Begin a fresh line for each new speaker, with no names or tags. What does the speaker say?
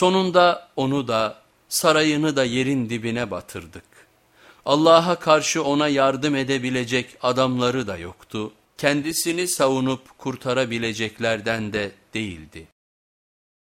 Sonunda onu da sarayını da yerin dibine batırdık. Allah'a karşı ona yardım edebilecek adamları da yoktu. Kendisini savunup kurtarabileceklerden de değildi.